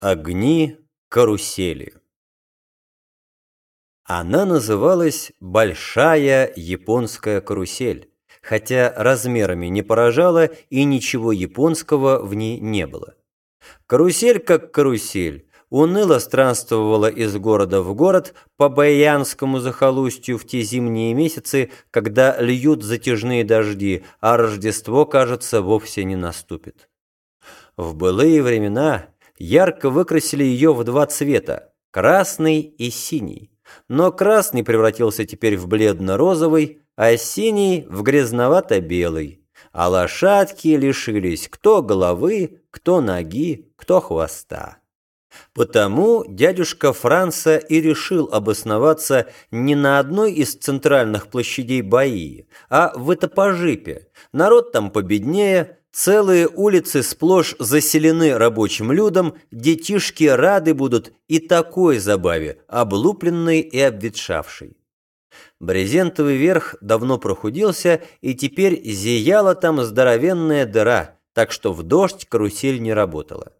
Огни карусели. Она называлась «Большая японская карусель», хотя размерами не поражала и ничего японского в ней не было. Карусель как карусель, уныло странствовала из города в город по Баянскому захолустью в те зимние месяцы, когда льют затяжные дожди, а Рождество, кажется, вовсе не наступит. В былые времена ярко выкрасили ее в два цвета – красный и синий. Но красный превратился теперь в бледно-розовый, а синий – в грязновато-белый. А лошадки лишились кто головы, кто ноги, кто хвоста. Потому дядюшка Франца и решил обосноваться не на одной из центральных площадей Баии, а в Этапожипе. Народ там победнее, Целые улицы сплошь заселены рабочим людом, детишки рады будут и такой забаве, облупленной и обветшавшей. Брезентовый верх давно прохудился, и теперь зияла там здоровенная дыра, так что в дождь карусель не работала.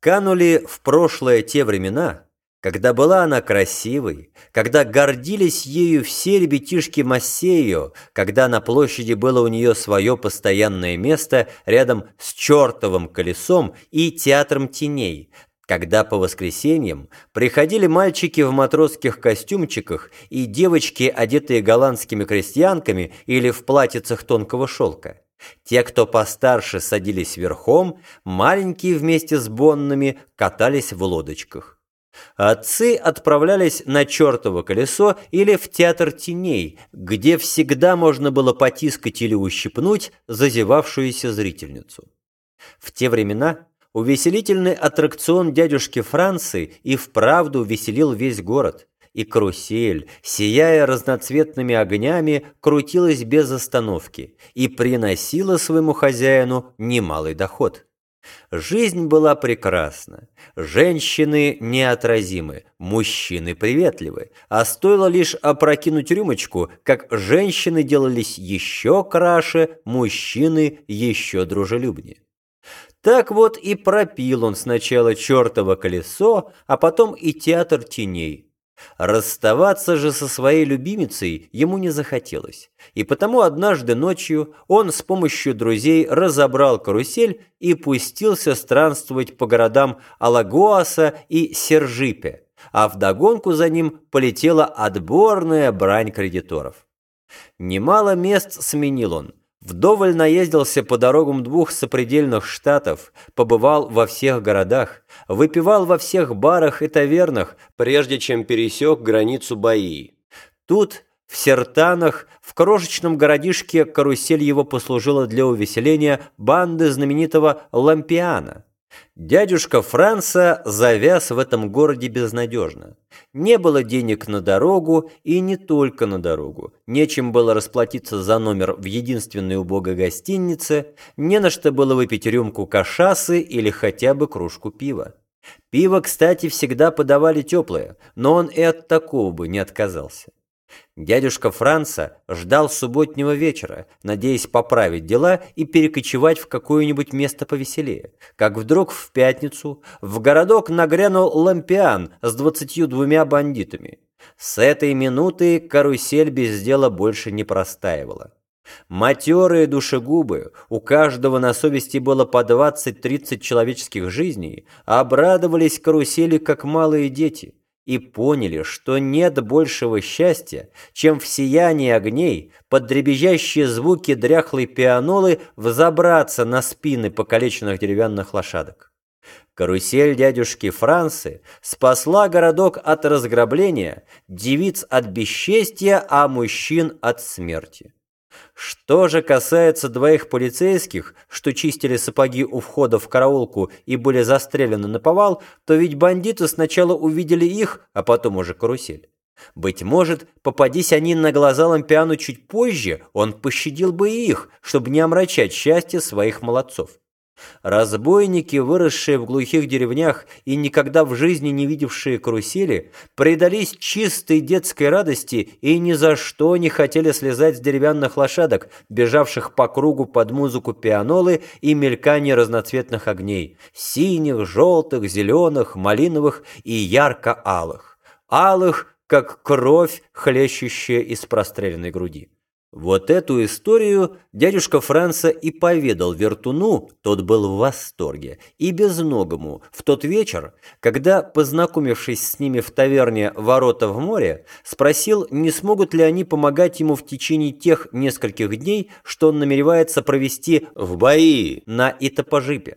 Канули в прошлое те времена, когда была она красивой, когда гордились ею все ребятишки Массею, когда на площади было у нее свое постоянное место рядом с чертовым колесом и театром теней, когда по воскресеньям приходили мальчики в матросских костюмчиках и девочки, одетые голландскими крестьянками или в платьицах тонкого шелка. Те, кто постарше, садились верхом, маленькие вместе с боннами катались в лодочках. Отцы отправлялись на чертово колесо или в театр теней, где всегда можно было потискать или ущипнуть зазевавшуюся зрительницу. В те времена увеселительный аттракцион дядюшки Франции и вправду веселил весь город, и карусель, сияя разноцветными огнями, крутилась без остановки и приносила своему хозяину немалый доход. Жизнь была прекрасна, женщины неотразимы, мужчины приветливы, а стоило лишь опрокинуть рюмочку, как женщины делались еще краше, мужчины еще дружелюбнее. Так вот и пропил он сначала чертово колесо, а потом и театр теней – Расставаться же со своей любимицей ему не захотелось, и потому однажды ночью он с помощью друзей разобрал карусель и пустился странствовать по городам Алагоаса и Сержипе, а вдогонку за ним полетела отборная брань кредиторов. Немало мест сменил он, Вдоволь наездился по дорогам двух сопредельных штатов, побывал во всех городах, выпивал во всех барах и тавернах, прежде чем пересек границу Баии. Тут, в Сертанах, в крошечном городишке карусель его послужила для увеселения банды знаменитого Лампиана – Дядюшка Франца завяз в этом городе безнадежно. Не было денег на дорогу и не только на дорогу. Нечем было расплатиться за номер в единственной убогой гостинице, не на что было выпить рюмку кашасы или хотя бы кружку пива. Пиво, кстати, всегда подавали теплое, но он и от такого бы не отказался. Дядюшка Франца ждал субботнего вечера, надеясь поправить дела и перекочевать в какое-нибудь место повеселее. Как вдруг в пятницу в городок нагрянул лампиан с двадцатью двумя бандитами. С этой минуты карусель без дела больше не простаивала. Матерые душегубы, у каждого на совести было по 20-30 человеческих жизней, обрадовались карусели как малые дети – и поняли, что нет большего счастья, чем в сиянии огней под дребезжащие звуки дряхлой пианолы взобраться на спины покалеченных деревянных лошадок. Карусель дядюшки Франции спасла городок от разграбления, девиц от бесчестия, а мужчин от смерти. Что же касается двоих полицейских, что чистили сапоги у входа в караулку и были застрелены на повал, то ведь бандиты сначала увидели их, а потом уже карусель. Быть может, попадись они на глаза Лампиану чуть позже, он пощадил бы их, чтобы не омрачать счастье своих молодцов. Разбойники, выросшие в глухих деревнях и никогда в жизни не видевшие карусели, предались чистой детской радости и ни за что не хотели слезать с деревянных лошадок, бежавших по кругу под музыку пианолы и мелькание разноцветных огней – синих, желтых, зеленых, малиновых и ярко-алых. Алых, как кровь, хлещущая из простреленной груди. Вот эту историю дядюшка Франца и поведал Вертуну, тот был в восторге, и безногому в тот вечер, когда, познакомившись с ними в таверне «Ворота в море», спросил, не смогут ли они помогать ему в течение тех нескольких дней, что он намеревается провести в бои на Итапожипе.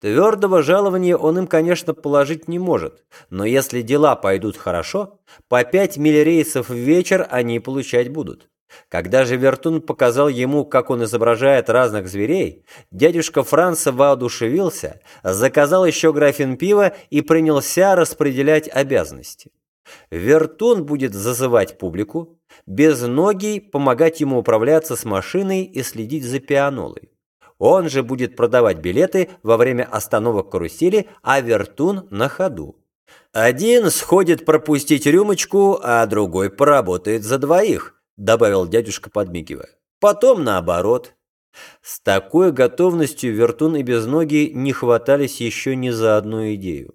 Твердого жалования он им, конечно, положить не может, но если дела пойдут хорошо, по пять миль рейсов в вечер они получать будут. Когда же Вертун показал ему, как он изображает разных зверей, дядюшка Франца воодушевился, заказал еще графин пива и принялся распределять обязанности. Вертун будет зазывать публику, без ноги помогать ему управляться с машиной и следить за пианолой. Он же будет продавать билеты во время остановок карусели, а Вертун на ходу. Один сходит пропустить рюмочку, а другой поработает за двоих – добавил дядюшка, подмигивая. Потом наоборот. С такой готовностью Вертун и Безногий не хватались еще ни за одну идею.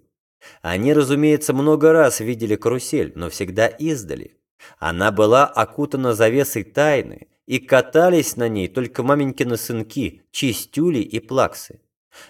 Они, разумеется, много раз видели карусель, но всегда издали. Она была окутана завесой тайны, и катались на ней только маменькины сынки, чистюли и плаксы.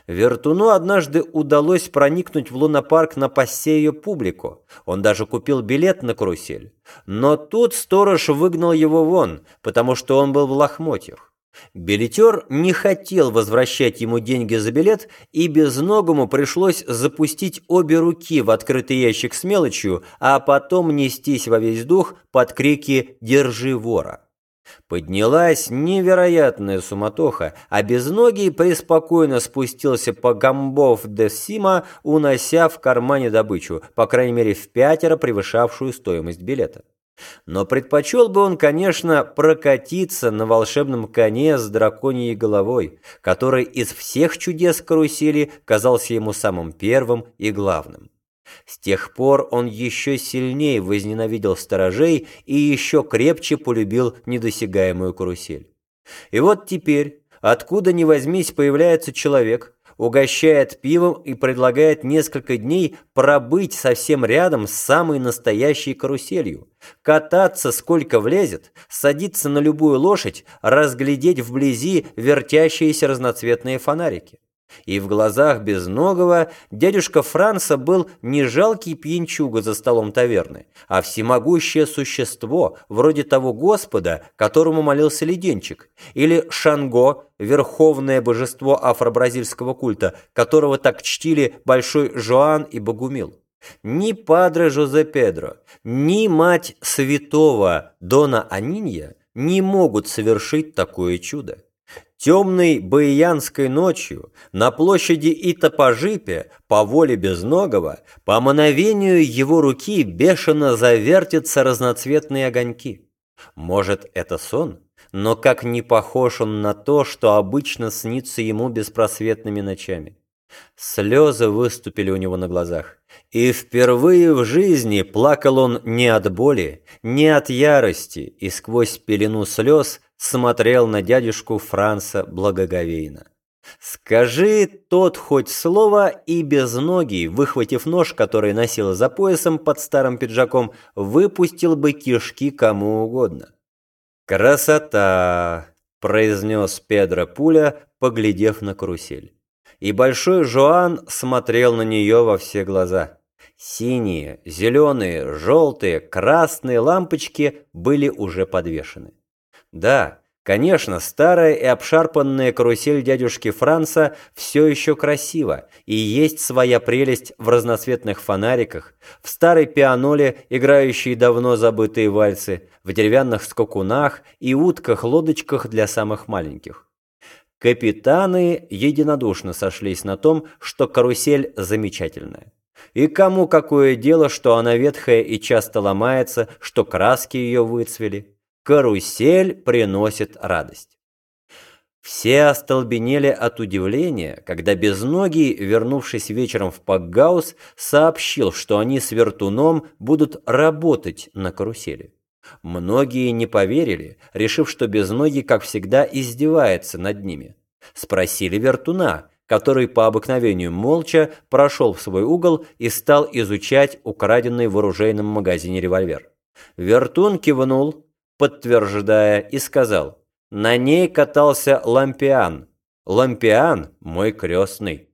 Вертуну однажды удалось проникнуть в лунопарк на пассею публику. Он даже купил билет на карусель. Но тут сторож выгнал его вон, потому что он был в лохмотьях. Билетер не хотел возвращать ему деньги за билет, и безногому пришлось запустить обе руки в открытый ящик с мелочью, а потом нестись во весь дух под крики «Держи вора!». Поднялась невероятная суматоха, а безногий преспокойно спустился по гамбов де Сима, унося в кармане добычу, по крайней мере в пятеро превышавшую стоимость билета. Но предпочел бы он, конечно, прокатиться на волшебном коне с драконьей головой, который из всех чудес карусели казался ему самым первым и главным. С тех пор он еще сильнее возненавидел сторожей и еще крепче полюбил недосягаемую карусель. И вот теперь, откуда ни возьмись, появляется человек, угощает пивом и предлагает несколько дней пробыть совсем рядом с самой настоящей каруселью, кататься сколько влезет, садиться на любую лошадь, разглядеть вблизи вертящиеся разноцветные фонарики. И в глазах безногого дядюшка Франца был не жалкий пьянчуга за столом таверны, а всемогущее существо, вроде того Господа, которому молился Леденчик, или Шанго, верховное божество афро-бразильского культа, которого так чтили Большой Жоан и Богумил. Ни Падре Жозе Педро, ни мать святого Дона Анинья не могут совершить такое чудо. Темной баиянской ночью на площади Итапожипе по воле Безногого по мановению его руки бешено завертятся разноцветные огоньки. Может, это сон? Но как не похож он на то, что обычно снится ему беспросветными ночами. Слезы выступили у него на глазах. И впервые в жизни плакал он не от боли, не от ярости, и сквозь пелену слез смотрел на дядюшку Франца благоговейно. «Скажи тот хоть слово, и без ноги, выхватив нож, который носил за поясом под старым пиджаком, выпустил бы кишки кому угодно». «Красота!» – произнес Педро Пуля, поглядев на карусель. И большой Жоан смотрел на нее во все глаза. Синие, зеленые, желтые, красные лампочки были уже подвешены. Да, конечно, старая и обшарпанная карусель дядюшки Франца все еще красива, и есть своя прелесть в разноцветных фонариках, в старой пианоле, играющей давно забытые вальсы, в деревянных скакунах и утках-лодочках для самых маленьких. Капитаны единодушно сошлись на том, что карусель замечательная. И кому какое дело, что она ветхая и часто ломается, что краски ее выцвели. Карусель приносит радость. Все остолбенели от удивления, когда Безногий, вернувшись вечером в Пакгаус, сообщил, что они с Вертуном будут работать на карусели. Многие не поверили, решив, что Безногий, как всегда, издевается над ними. Спросили Вертуна, который по обыкновению молча прошел в свой угол и стал изучать украденный в оружейном магазине револьвер. Вертун кивнул, подтверждая, и сказал – на ней катался Лампиан. Лампиан – мой крестный.